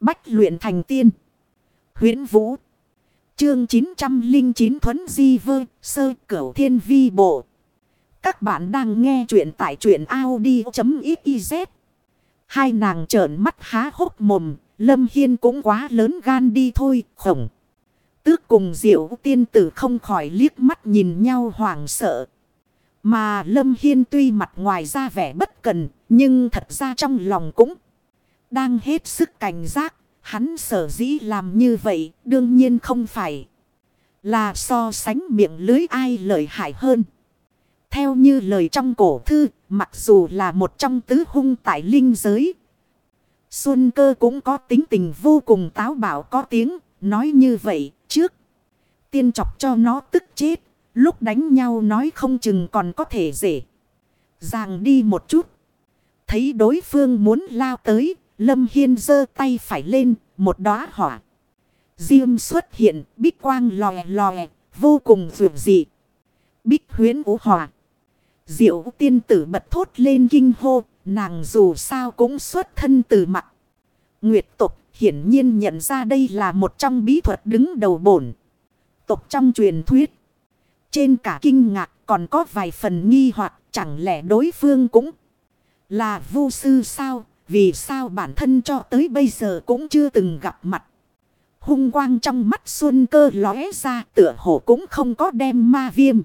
Bách luyện thành tiên. huyễn Vũ. Chương 909 Thuấn Di Vơ, Sơ Cửu Thiên Vi Bộ. Các bạn đang nghe truyện tại truyện Audi.xyz. Hai nàng trợn mắt há hốc mồm. Lâm Hiên cũng quá lớn gan đi thôi. Khổng. Tước cùng diệu tiên tử không khỏi liếc mắt nhìn nhau hoảng sợ. Mà Lâm Hiên tuy mặt ngoài ra vẻ bất cần. Nhưng thật ra trong lòng cũng đang hết sức cảnh giác. Hắn sở dĩ làm như vậy đương nhiên không phải là so sánh miệng lưới ai lợi hại hơn. Theo như lời trong cổ thư, mặc dù là một trong tứ hung tại linh giới. Xuân cơ cũng có tính tình vô cùng táo bạo có tiếng, nói như vậy, trước. Tiên chọc cho nó tức chết, lúc đánh nhau nói không chừng còn có thể dễ. dàng đi một chút. Thấy đối phương muốn lao tới, Lâm Hiên giơ tay phải lên, một đóa hỏa. Diêm xuất hiện, bích quang lòe lòe, vô cùng dường dị. Bích huyến ú hỏa. Diệu tiên tử bật thốt lên kinh hô, nàng dù sao cũng xuất thân từ mặt. Nguyệt tục hiển nhiên nhận ra đây là một trong bí thuật đứng đầu bổn. Tục trong truyền thuyết. Trên cả kinh ngạc còn có vài phần nghi hoặc chẳng lẽ đối phương cũng là Vu sư sao? Vì sao bản thân cho tới bây giờ cũng chưa từng gặp mặt. Hung quang trong mắt xuân cơ lóe ra, tựa hồ cũng không có đem ma viêm.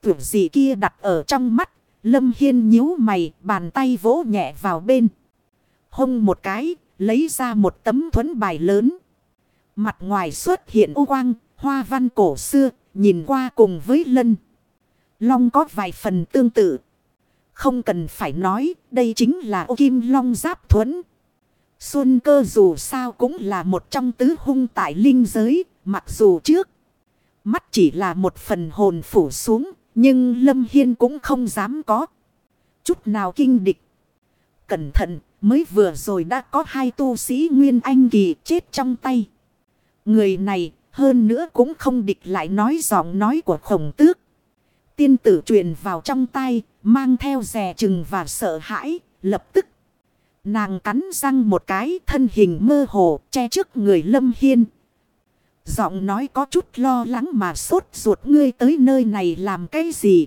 Tưởng gì kia đặt ở trong mắt. Lâm Hiên nhíu mày, bàn tay vỗ nhẹ vào bên. Hung một cái, lấy ra một tấm thuẫn bài lớn. Mặt ngoài xuất hiện ô quang, hoa văn cổ xưa, nhìn qua cùng với lân. Long có vài phần tương tự. Không cần phải nói, đây chính là ô kim long giáp thuẫn. Xuân cơ dù sao cũng là một trong tứ hung tại linh giới, mặc dù trước. Mắt chỉ là một phần hồn phủ xuống, nhưng Lâm Hiên cũng không dám có. Chút nào kinh địch. Cẩn thận, mới vừa rồi đã có hai tu sĩ Nguyên Anh Kỳ chết trong tay. Người này, hơn nữa cũng không địch lại nói giọng nói của khổng tước. Tiên tử truyền vào trong tay, mang theo rè chừng và sợ hãi, lập tức. Nàng cắn răng một cái thân hình mơ hồ che trước người Lâm Hiên. Giọng nói có chút lo lắng mà sốt ruột ngươi tới nơi này làm cái gì.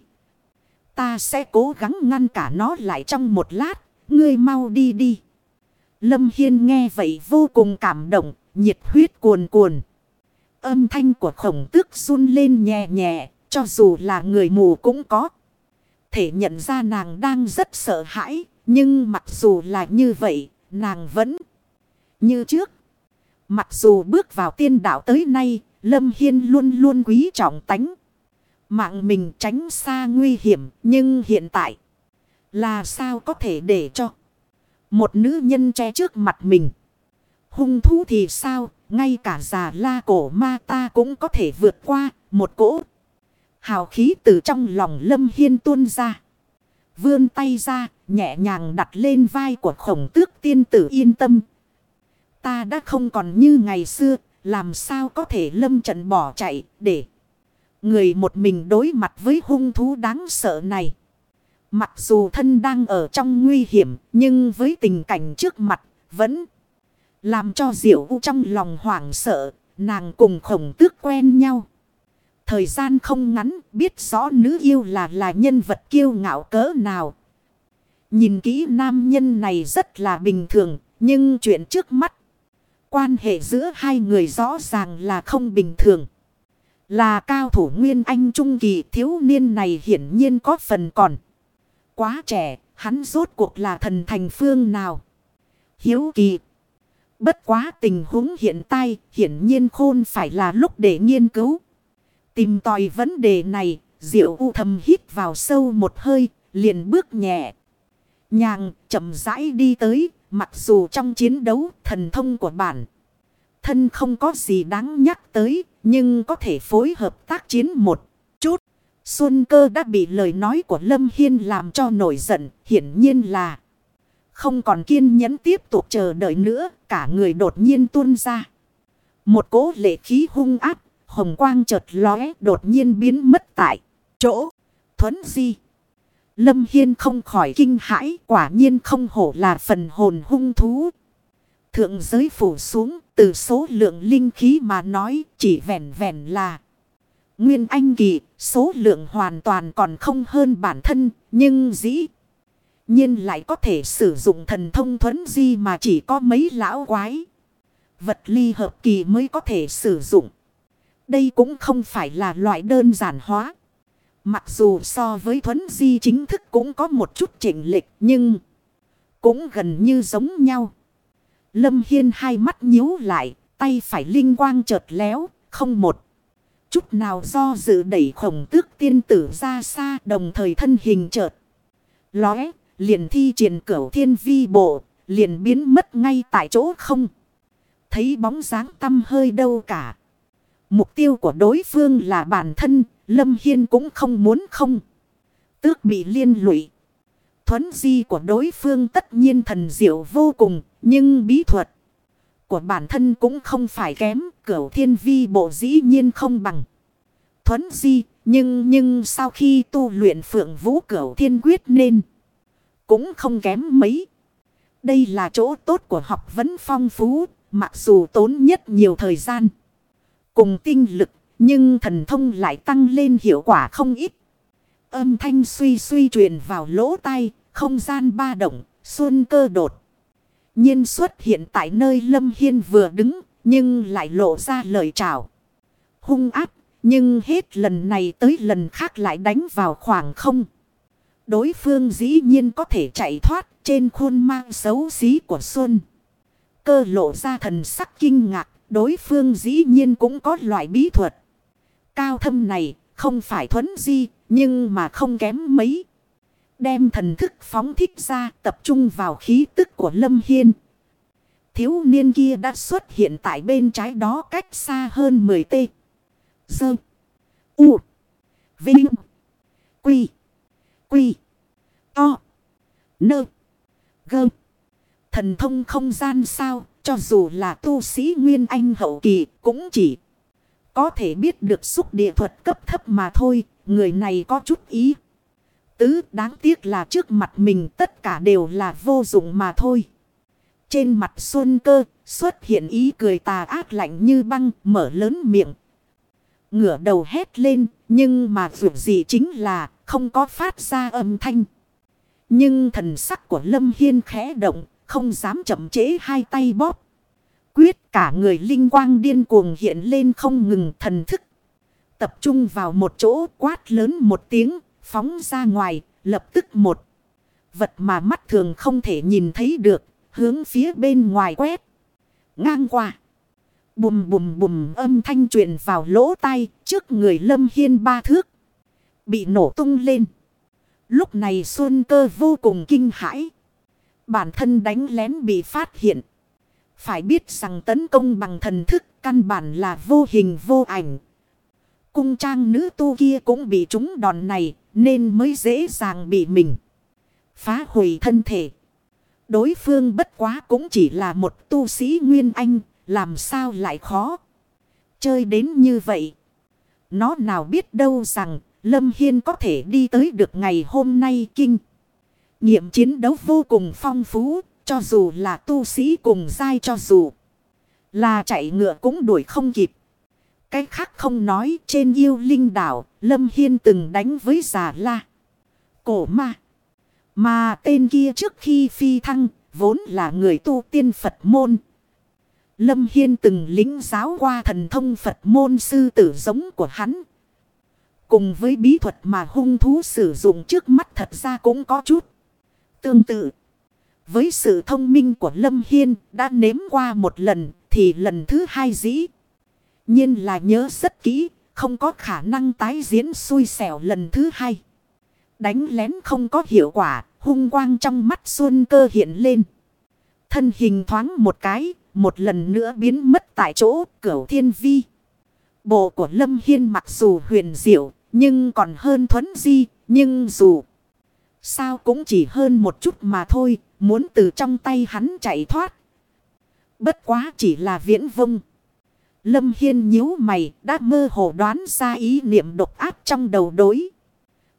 Ta sẽ cố gắng ngăn cả nó lại trong một lát, ngươi mau đi đi. Lâm Hiên nghe vậy vô cùng cảm động, nhiệt huyết cuồn cuồn. Âm thanh của khổng tước run lên nhẹ nhẹ, cho dù là người mù cũng có. Thể nhận ra nàng đang rất sợ hãi. Nhưng mặc dù là như vậy, nàng vẫn như trước. Mặc dù bước vào tiên đạo tới nay, Lâm Hiên luôn luôn quý trọng tánh. Mạng mình tránh xa nguy hiểm, nhưng hiện tại là sao có thể để cho một nữ nhân che trước mặt mình. Hung thú thì sao, ngay cả già la cổ ma ta cũng có thể vượt qua một cỗ. Hào khí từ trong lòng Lâm Hiên tuôn ra. Vươn tay ra, nhẹ nhàng đặt lên vai của khổng tước tiên tử yên tâm. Ta đã không còn như ngày xưa, làm sao có thể lâm trận bỏ chạy để người một mình đối mặt với hung thú đáng sợ này. Mặc dù thân đang ở trong nguy hiểm, nhưng với tình cảnh trước mặt, vẫn làm cho diệu u trong lòng hoảng sợ, nàng cùng khổng tước quen nhau. Thời gian không ngắn, biết rõ nữ yêu là là nhân vật kiêu ngạo cỡ nào. Nhìn kỹ nam nhân này rất là bình thường, nhưng chuyện trước mắt. Quan hệ giữa hai người rõ ràng là không bình thường. Là cao thủ nguyên anh trung kỳ thiếu niên này hiển nhiên có phần còn. Quá trẻ, hắn rốt cuộc là thần thành phương nào. Hiếu kỳ. Bất quá tình huống hiện tại, hiển nhiên khôn phải là lúc để nghiên cứu. Tìm tòi vấn đề này, diệu u thầm hít vào sâu một hơi, liền bước nhẹ. Nhàng, chậm rãi đi tới, mặc dù trong chiến đấu thần thông của bản. Thân không có gì đáng nhắc tới, nhưng có thể phối hợp tác chiến một chút. Xuân cơ đã bị lời nói của Lâm Hiên làm cho nổi giận, hiển nhiên là không còn kiên nhẫn tiếp tục chờ đợi nữa, cả người đột nhiên tuôn ra. Một cố lệ khí hung áp, hồng quang chợt lóe đột nhiên biến mất tại chỗ. Thuấn di. Lâm Hiên không khỏi kinh hãi quả nhiên không hổ là phần hồn hung thú. Thượng giới phủ xuống từ số lượng linh khí mà nói chỉ vẹn vẹn là Nguyên Anh Kỳ, số lượng hoàn toàn còn không hơn bản thân, nhưng dĩ nhiên lại có thể sử dụng thần thông thuấn di mà chỉ có mấy lão quái. Vật ly hợp kỳ mới có thể sử dụng. Đây cũng không phải là loại đơn giản hóa. Mặc dù so với thuấn di chính thức cũng có một chút chỉnh lệch nhưng cũng gần như giống nhau. Lâm Hiên hai mắt nhíu lại, tay phải linh quang chợt léo, không một. Chút nào do dự đẩy khổng tước tiên tử ra xa đồng thời thân hình chợt. Lóe, liền thi triển cửu thiên vi bộ, liền biến mất ngay tại chỗ không. Thấy bóng dáng tâm hơi đâu cả. Mục tiêu của đối phương là bản thân, Lâm Hiên cũng không muốn không. Tước bị liên lụy. Thuấn di của đối phương tất nhiên thần diệu vô cùng, nhưng bí thuật của bản thân cũng không phải kém, cửu thiên vi bộ dĩ nhiên không bằng. Thuấn di, nhưng nhưng sau khi tu luyện phượng vũ cửu thiên quyết nên, cũng không kém mấy. Đây là chỗ tốt của học vấn phong phú, mặc dù tốn nhất nhiều thời gian. Cùng tinh lực, nhưng thần thông lại tăng lên hiệu quả không ít. Âm thanh suy suy truyền vào lỗ tai, không gian ba động, xuân cơ đột. nhiên xuất hiện tại nơi Lâm Hiên vừa đứng, nhưng lại lộ ra lời chào. Hung áp, nhưng hết lần này tới lần khác lại đánh vào khoảng không. Đối phương dĩ nhiên có thể chạy thoát trên khuôn mang xấu xí của Xuân. Cơ lộ ra thần sắc kinh ngạc, đối phương dĩ nhiên cũng có loại bí thuật. Cao thâm này không phải thuấn di, nhưng mà không kém mấy. Đem thần thức phóng thích ra tập trung vào khí tức của Lâm Hiên. Thiếu niên kia đã xuất hiện tại bên trái đó cách xa hơn 10 t. Dơ. U. Vinh. Quy. Quy. To. Nơ. Gơ. Thần thông không gian sao, cho dù là tu sĩ Nguyên Anh hậu kỳ cũng chỉ có thể biết được xúc địa thuật cấp thấp mà thôi, người này có chút ý. Tứ đáng tiếc là trước mặt mình tất cả đều là vô dụng mà thôi. Trên mặt xuân cơ xuất hiện ý cười tà ác lạnh như băng mở lớn miệng. Ngửa đầu hét lên nhưng mà dù gì chính là không có phát ra âm thanh. Nhưng thần sắc của Lâm Hiên khẽ động không dám chậm chế hai tay bóp. Quyết cả người linh quang điên cuồng hiện lên không ngừng thần thức. Tập trung vào một chỗ quát lớn một tiếng, phóng ra ngoài, lập tức một. Vật mà mắt thường không thể nhìn thấy được, hướng phía bên ngoài quét. Ngang qua. Bùm bùm bùm âm thanh truyền vào lỗ tai trước người lâm hiên ba thước. Bị nổ tung lên. Lúc này xuân cơ vô cùng kinh hãi. Bản thân đánh lén bị phát hiện. Phải biết rằng tấn công bằng thần thức căn bản là vô hình vô ảnh. Cung trang nữ tu kia cũng bị trúng đòn này nên mới dễ dàng bị mình phá hủy thân thể. Đối phương bất quá cũng chỉ là một tu sĩ Nguyên Anh, làm sao lại khó. Chơi đến như vậy. Nó nào biết đâu rằng Lâm Hiên có thể đi tới được ngày hôm nay kinh. Nghiệm chiến đấu vô cùng phong phú, cho dù là tu sĩ cùng dai cho dù là chạy ngựa cũng đuổi không kịp. Cái khác không nói trên yêu linh đảo, Lâm Hiên từng đánh với giả la. Cổ ma. Mà tên kia trước khi phi thăng, vốn là người tu tiên Phật môn. Lâm Hiên từng lính giáo qua thần thông Phật môn sư tử giống của hắn. Cùng với bí thuật mà hung thú sử dụng trước mắt thật ra cũng có chút. Tương tự. Với sự thông minh của Lâm Hiên đã nếm qua một lần thì lần thứ hai dĩ. nhiên là nhớ rất kỹ, không có khả năng tái diễn xui xẻo lần thứ hai. Đánh lén không có hiệu quả, hung quang trong mắt xuân cơ hiện lên. Thân hình thoáng một cái, một lần nữa biến mất tại chỗ cửu thiên vi. Bộ của Lâm Hiên mặc dù huyền diệu, nhưng còn hơn thuấn di, nhưng dù sao cũng chỉ hơn một chút mà thôi, muốn từ trong tay hắn chạy thoát. Bất quá chỉ là viễn vông. Lâm Hiên nhíu mày đã mơ hồ đoán ra ý niệm độc ác trong đầu đối.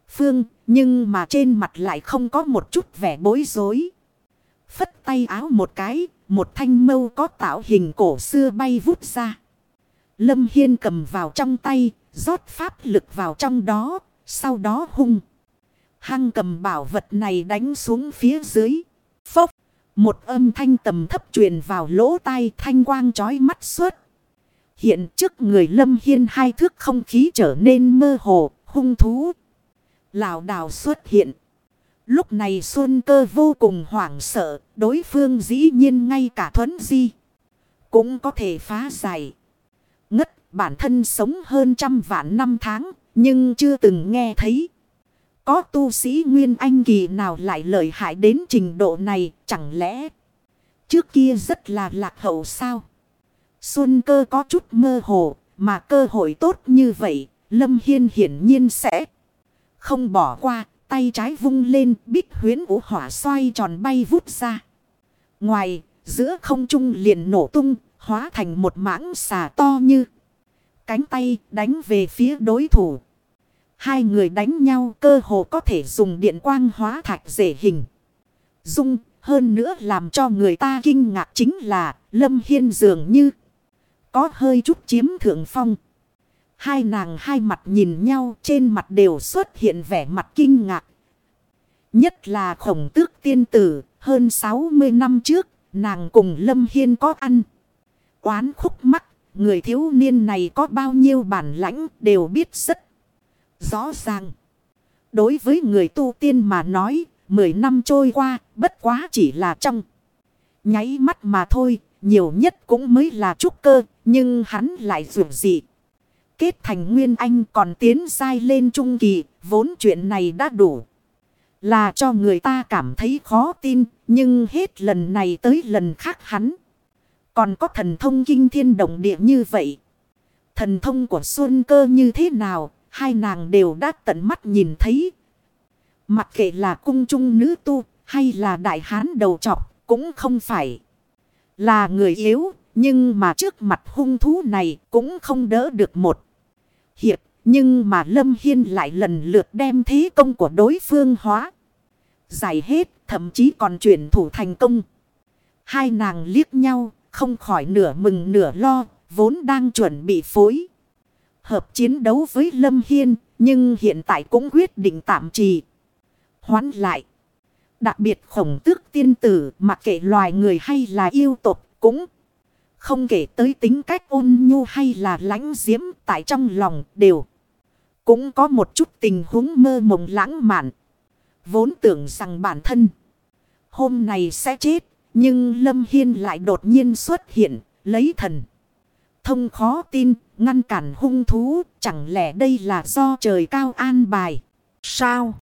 Phương, nhưng mà trên mặt lại không có một chút vẻ bối rối. Phất tay áo một cái, một thanh mâu có tạo hình cổ xưa bay vút ra. Lâm Hiên cầm vào trong tay, rót pháp lực vào trong đó, sau đó hung. Hăng cầm bảo vật này đánh xuống phía dưới. Phốc, một âm thanh tầm thấp truyền vào lỗ tai thanh quang chói mắt suốt. Hiện trước người Lâm Hiên hai thước không khí trở nên mơ hồ, hung thú. Lào đào xuất hiện. Lúc này Xuân cơ vô cùng hoảng sợ, đối phương dĩ nhiên ngay cả thuấn di. Cũng có thể phá giải. Ngất bản thân sống hơn trăm vạn năm tháng, nhưng chưa từng nghe thấy. Có tu sĩ Nguyên Anh kỳ nào lại lợi hại đến trình độ này, chẳng lẽ trước kia rất là lạc hậu sao? Xuân cơ có chút mơ hồ, mà cơ hội tốt như vậy, Lâm Hiên hiển nhiên sẽ không bỏ qua, tay trái vung lên, bích huyến vũ hỏa xoay tròn bay vút ra. Ngoài, giữa không trung liền nổ tung, hóa thành một mãng xà to như cánh tay đánh về phía đối thủ. Hai người đánh nhau cơ hồ có thể dùng điện quang hóa thạch dễ hình. Dung, hơn nữa làm cho người ta kinh ngạc chính là Lâm Hiên dường như có hơi chút chiếm thượng phong. Hai nàng hai mặt nhìn nhau, trên mặt đều xuất hiện vẻ mặt kinh ngạc. Nhất là khổng tước tiên tử, hơn 60 năm trước, nàng cùng Lâm Hiên có ăn. Quán khúc mắt người thiếu niên này có bao nhiêu bản lãnh đều biết rất rõ ràng. Đối với người tu tiên mà nói, 10 năm trôi qua, bất quá chỉ là trong. Nháy mắt mà thôi, nhiều nhất cũng mới là trúc cơ, nhưng hắn lại dù gì. Kết thành nguyên anh còn tiến sai lên trung kỳ, vốn chuyện này đã đủ. Là cho người ta cảm thấy khó tin, nhưng hết lần này tới lần khác hắn. Còn có thần thông kinh thiên động địa như vậy. Thần thông của Xuân cơ như thế nào, hai nàng đều đã tận mắt nhìn thấy. Mặc kệ là cung trung nữ tu hay là đại hán đầu trọc cũng không phải là người yếu. Nhưng mà trước mặt hung thú này cũng không đỡ được một hiệp. Nhưng mà Lâm Hiên lại lần lượt đem thế công của đối phương hóa. Giải hết, thậm chí còn chuyển thủ thành công. Hai nàng liếc nhau, không khỏi nửa mừng nửa lo, vốn đang chuẩn bị phối hợp chiến đấu với Lâm Hiên, nhưng hiện tại cũng quyết định tạm trì. Hoán lại. Đặc biệt khổng tước tiên tử mặc kệ loài người hay là yêu tộc cũng không kể tới tính cách ôn nhu hay là lãnh diễm tại trong lòng đều. Cũng có một chút tình huống mơ mộng lãng mạn. Vốn tưởng rằng bản thân hôm nay sẽ chết. Nhưng Lâm Hiên lại đột nhiên xuất hiện lấy thần. Thông khó tin, ngăn cản hung thú, chẳng lẽ đây là do trời cao an bài? Sao?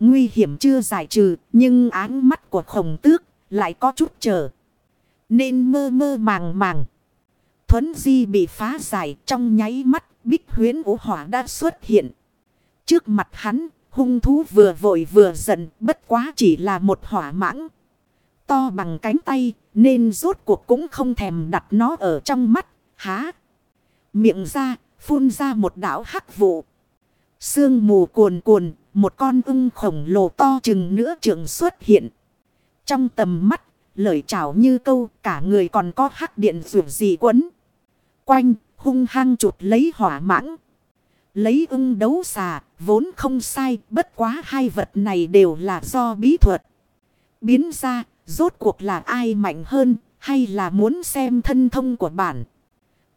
Nguy hiểm chưa giải trừ, nhưng áng mắt của khổng tước lại có chút chờ. Nên mơ mơ màng màng. Thuấn di bị phá giải trong nháy mắt, bích huyến vũ hỏa đã xuất hiện. Trước mặt hắn, hung thú vừa vội vừa giận, bất quá chỉ là một hỏa mãng. To bằng cánh tay, nên rốt cuộc cũng không thèm đặt nó ở trong mắt, há. Miệng ra, phun ra một đảo hắc vụ. Sương mù cuồn cuồn, một con ưng khổng lồ to chừng nữa trường xuất hiện. Trong tầm mắt, lời chào như câu, cả người còn có hắc điện rượu gì quấn. Quanh, hung hăng chụp lấy hỏa mãng. Lấy ưng đấu xà, vốn không sai, bất quá hai vật này đều là do bí thuật. Biến ra, rốt cuộc là ai mạnh hơn, hay là muốn xem thân thông của bản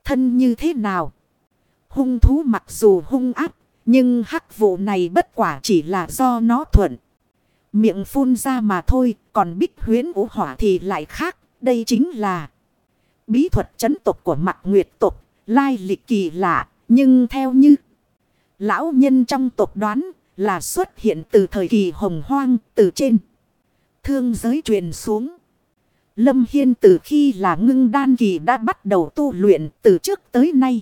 thân như thế nào. Hung thú mặc dù hung áp, nhưng hắc vụ này bất quả chỉ là do nó thuận. Miệng phun ra mà thôi, còn bích huyến vũ hỏa thì lại khác, đây chính là bí thuật chấn tục của mặt nguyệt tục, lai lịch kỳ lạ, nhưng theo như lão nhân trong tục đoán là xuất hiện từ thời kỳ hồng hoang từ trên. Thương giới truyền xuống. Lâm Hiên từ khi là ngưng đan kỳ đã bắt đầu tu luyện từ trước tới nay.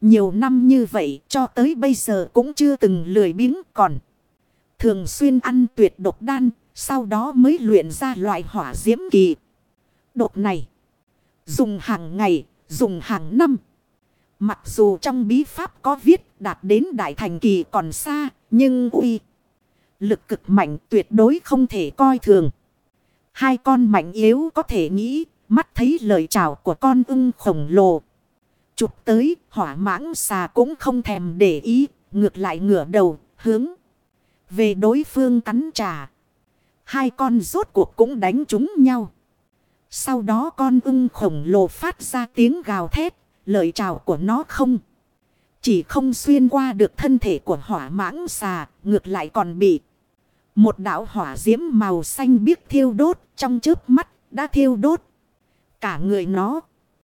Nhiều năm như vậy cho tới bây giờ cũng chưa từng lười biếng còn. Thường xuyên ăn tuyệt độc đan, sau đó mới luyện ra loại hỏa diễm kỳ. Độc này, dùng hàng ngày, dùng hàng năm. Mặc dù trong bí pháp có viết đạt đến đại thành kỳ còn xa, nhưng uy. Lực cực mạnh tuyệt đối không thể coi thường. Hai con mạnh yếu có thể nghĩ, Mắt thấy lời chào của con ưng khổng lồ. Chụp tới, hỏa mãng xà cũng không thèm để ý. Ngược lại ngửa đầu, hướng. Về đối phương cắn trả. Hai con rốt cuộc cũng đánh chúng nhau. Sau đó con ưng khổng lồ phát ra tiếng gào thét. Lời chào của nó không. Chỉ không xuyên qua được thân thể của hỏa mãng xà. Ngược lại còn bị. Một đạo hỏa diễm màu xanh biếc thiêu đốt trong chớp mắt đã thiêu đốt. Cả người nó.